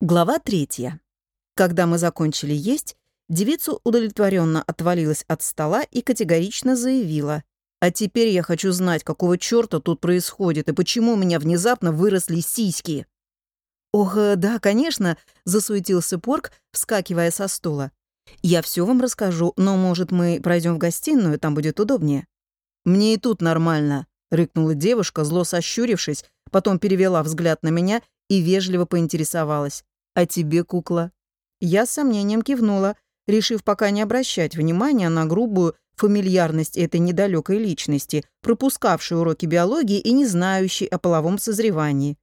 Глава третья. Когда мы закончили есть, девица удовлетворенно отвалилась от стола и категорично заявила. «А теперь я хочу знать, какого черта тут происходит и почему у меня внезапно выросли сиськи». «Ох, э, да, конечно», — засуетился Порк, вскакивая со стула. «Я все вам расскажу, но, может, мы пройдем в гостиную, там будет удобнее». «Мне и тут нормально», — рыкнула девушка, зло сощурившись, потом перевела взгляд на меня и вежливо поинтересовалась. «А тебе, кукла?» Я с сомнением кивнула, решив пока не обращать внимания на грубую фамильярность этой недалекой личности, пропускавшей уроки биологии и не знающей о половом созревании.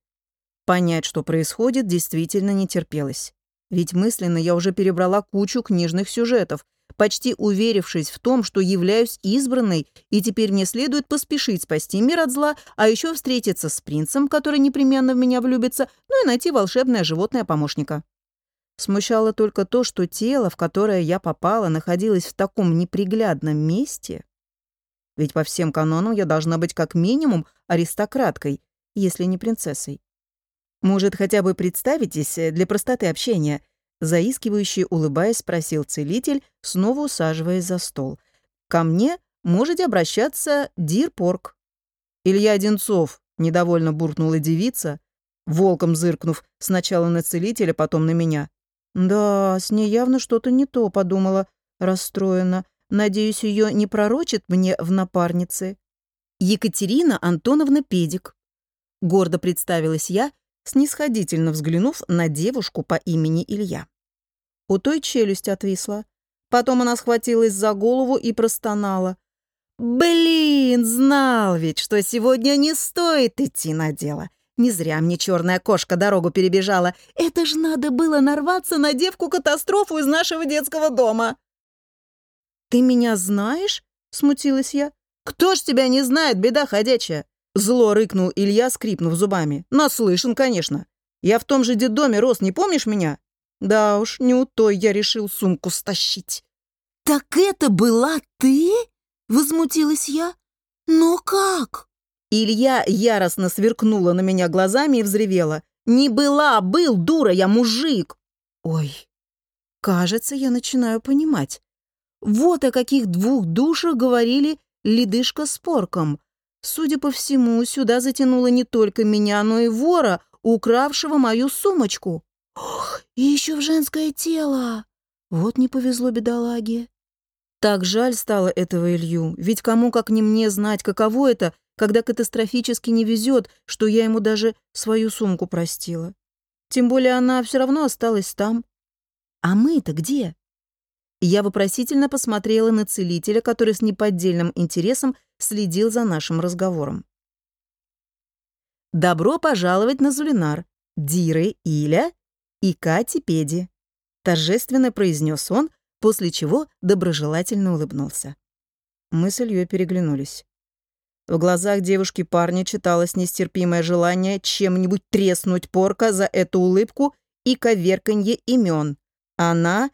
Понять, что происходит, действительно не терпелось. Ведь мысленно я уже перебрала кучу книжных сюжетов, почти уверившись в том, что являюсь избранной, и теперь мне следует поспешить спасти мир от зла, а еще встретиться с принцем, который непременно в меня влюбится, ну и найти волшебное животное-помощника. Смущало только то, что тело, в которое я попала, находилось в таком неприглядном месте. Ведь по всем канонам я должна быть как минимум аристократкой, если не принцессой. Может, хотя бы представитесь для простоты общения — Заискивающий, улыбаясь, спросил целитель, снова усаживаясь за стол. «Ко мне можете обращаться Дир Порк». «Илья Одинцов», — недовольно буркнула девица, волком зыркнув сначала на целителя, потом на меня. «Да, с ней явно что-то не то», — подумала, расстроена. «Надеюсь, ее не пророчит мне в напарнице». «Екатерина Антоновна Педик», — гордо представилась я, снисходительно взглянув на девушку по имени Илья. У той челюсть отвисла. Потом она схватилась за голову и простонала. «Блин, знал ведь, что сегодня не стоит идти на дело. Не зря мне черная кошка дорогу перебежала. Это ж надо было нарваться на девку-катастрофу из нашего детского дома». «Ты меня знаешь?» — смутилась я. «Кто ж тебя не знает, беда ходячая?» Зло рыкнул Илья, скрипнув зубами. «Наслышан, конечно. Я в том же детдоме рос, не помнишь меня?» «Да уж, не у той я решил сумку стащить». «Так это была ты?» — возмутилась я. «Но как?» Илья яростно сверкнула на меня глазами и взревела. «Не была, был, дура, я мужик!» «Ой, кажется, я начинаю понимать. Вот о каких двух душах говорили ледышка с порком. Судя по всему, сюда затянуло не только меня, но и вора, укравшего мою сумочку. Ох, и еще в женское тело! Вот не повезло бедолаге. Так жаль стало этого Илью, ведь кому как не мне знать, каково это, когда катастрофически не везет, что я ему даже свою сумку простила. Тем более она все равно осталась там. А мы-то где? Я вопросительно посмотрела на целителя, который с неподдельным интересом следил за нашим разговором. «Добро пожаловать на Зулинар, Диры Иля и Кати Педи», торжественно произнес он, после чего доброжелательно улыбнулся. Мы с Ильей переглянулись. В глазах девушки парня читалось нестерпимое желание чем-нибудь треснуть порка за эту улыбку и коверканье имен. Она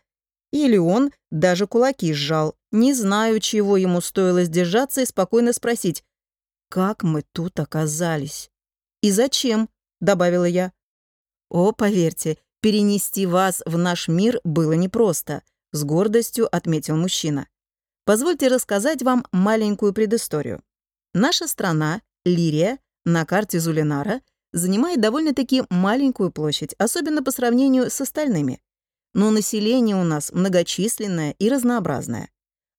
или он даже кулаки сжал. Не знаю, чего ему стоило сдержаться и спокойно спросить, «Как мы тут оказались?» «И зачем?» — добавила я. «О, поверьте, перенести вас в наш мир было непросто», — с гордостью отметил мужчина. «Позвольте рассказать вам маленькую предысторию. Наша страна, Лирия, на карте Зулинара, занимает довольно-таки маленькую площадь, особенно по сравнению с остальными но население у нас многочисленное и разнообразное.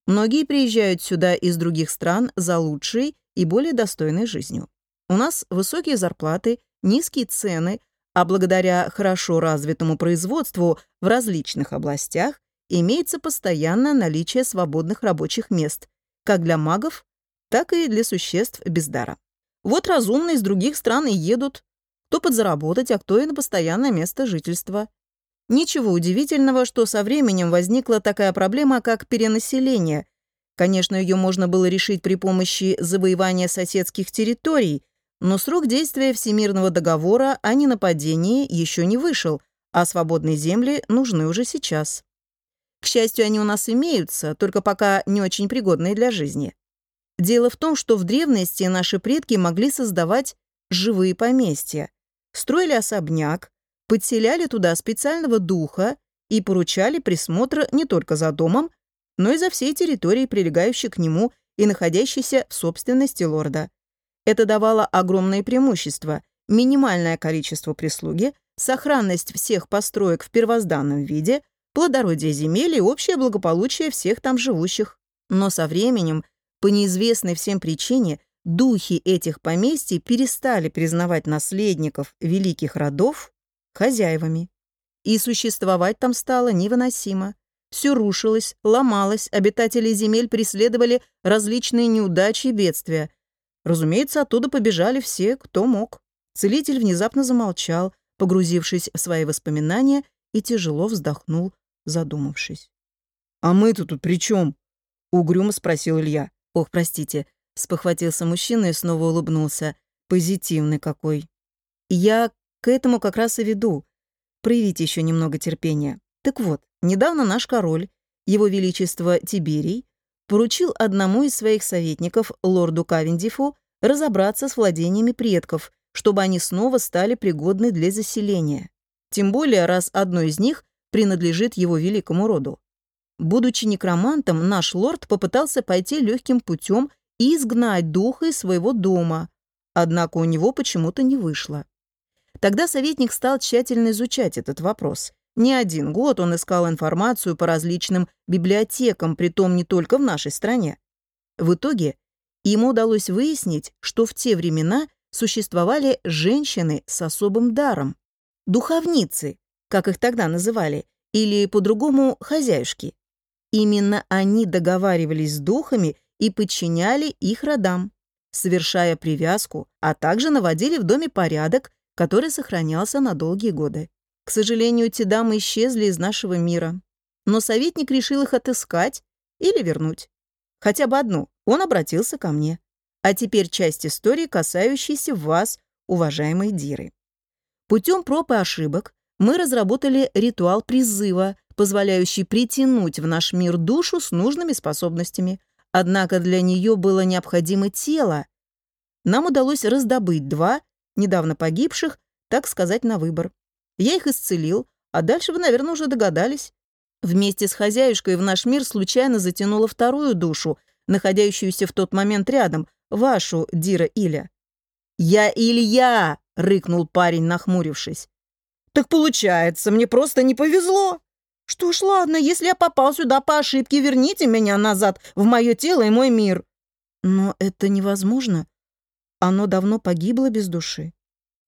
Многие приезжают сюда из других стран за лучшей и более достойной жизнью. У нас высокие зарплаты, низкие цены, а благодаря хорошо развитому производству в различных областях имеется постоянное наличие свободных рабочих мест, как для магов, так и для существ без дара. Вот разумные из других стран и едут, кто подзаработать, а кто и на постоянное место жительства. Ничего удивительного, что со временем возникла такая проблема, как перенаселение. Конечно, ее можно было решить при помощи завоевания соседских территорий, но срок действия Всемирного договора о ненападении еще не вышел, а свободные земли нужны уже сейчас. К счастью, они у нас имеются, только пока не очень пригодные для жизни. Дело в том, что в древности наши предки могли создавать живые поместья. Строили особняк, подселяли туда специального духа и поручали присмотр не только за домом, но и за всей территорией, прилегающей к нему и находящейся в собственности лорда. Это давало огромное преимущество, минимальное количество прислуги, сохранность всех построек в первозданном виде, плодородие земель и общее благополучие всех там живущих. Но со временем, по неизвестной всем причине, духи этих поместий перестали признавать наследников великих родов хозяевами. И существовать там стало невыносимо. Все рушилось, ломалось, обитатели земель преследовали различные неудачи и бедствия. Разумеется, оттуда побежали все, кто мог. Целитель внезапно замолчал, погрузившись в свои воспоминания, и тяжело вздохнул, задумавшись. «А мы-то тут при чем? угрюмо спросил Илья. «Ох, простите», — спохватился мужчина и снова улыбнулся. «Позитивный какой». «Я к этому как раз и веду. Проявите еще немного терпения. Так вот, недавно наш король, его величество Тиберий, поручил одному из своих советников, лорду Кавендифу, разобраться с владениями предков, чтобы они снова стали пригодны для заселения. Тем более, раз одно из них принадлежит его великому роду. Будучи некромантом, наш лорд попытался пойти легким путем и изгнать духа из своего дома, однако у него почему-то не вышло. Тогда советник стал тщательно изучать этот вопрос. Не один год он искал информацию по различным библиотекам, притом не только в нашей стране. В итоге ему удалось выяснить, что в те времена существовали женщины с особым даром. Духовницы, как их тогда называли, или по-другому хозяюшки. Именно они договаривались с духами и подчиняли их родам, совершая привязку, а также наводили в доме порядок, который сохранялся на долгие годы. К сожалению, те дамы исчезли из нашего мира, но советник решил их отыскать или вернуть. Хотя бы одну. Он обратился ко мне. А теперь часть истории, касающейся вас, уважаемые Диры. Путем проб и ошибок мы разработали ритуал призыва, позволяющий притянуть в наш мир душу с нужными способностями. Однако для нее было необходимо тело. Нам удалось раздобыть два, недавно погибших, так сказать, на выбор. Я их исцелил, а дальше вы, наверное, уже догадались. Вместе с хозяюшкой в наш мир случайно затянула вторую душу, находящуюся в тот момент рядом, вашу, Дира Иля. «Я Илья!» — рыкнул парень, нахмурившись. «Так получается, мне просто не повезло. Что ж, ладно, если я попал сюда по ошибке, верните меня назад в мое тело и мой мир». «Но это невозможно. Оно давно погибло без души.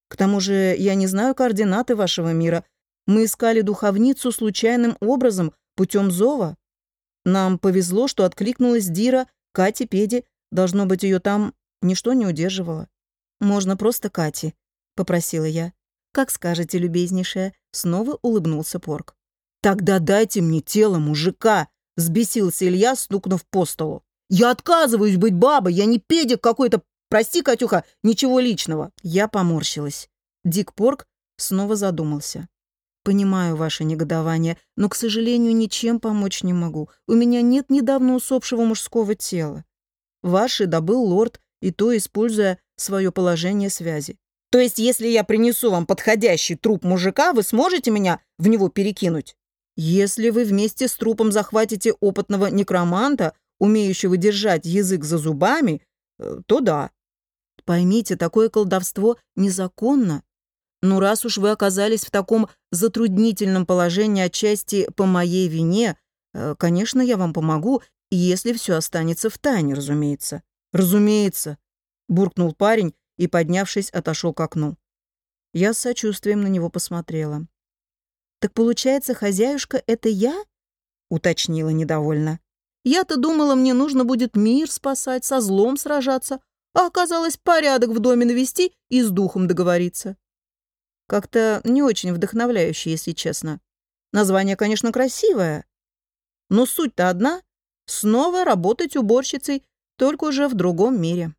К тому же я не знаю координаты вашего мира. Мы искали духовницу случайным образом, путем зова. Нам повезло, что откликнулась Дира, Кати Педи. Должно быть, ее там ничто не удерживало. «Можно просто Кати», — попросила я. «Как скажете, любезнейшая», — снова улыбнулся Порк. «Тогда дайте мне тело мужика», — взбесился Илья, стукнув по столу. «Я отказываюсь быть бабой, я не педик какой-то Прости, Катюха, ничего личного». Я поморщилась. Дик Порк снова задумался. «Понимаю ваше негодование, но, к сожалению, ничем помочь не могу. У меня нет недавно усопшего мужского тела. Ваши добыл лорд, и то, используя свое положение связи. То есть, если я принесу вам подходящий труп мужика, вы сможете меня в него перекинуть? Если вы вместе с трупом захватите опытного некроманта, умеющего держать язык за зубами, то да. Поймите, такое колдовство незаконно. Но раз уж вы оказались в таком затруднительном положении отчасти по моей вине, э, конечно, я вам помогу, если все останется в тайне, разумеется. Разумеется, буркнул парень и, поднявшись, отошел к окну. Я с сочувствием на него посмотрела. «Так получается, хозяюшка — это я?» — уточнила недовольно. «Я-то думала, мне нужно будет мир спасать, со злом сражаться, а оказалось порядок в доме навести и с духом договориться. Как-то не очень вдохновляюще, если честно. Название, конечно, красивое, но суть-то одна — снова работать уборщицей, только уже в другом мире.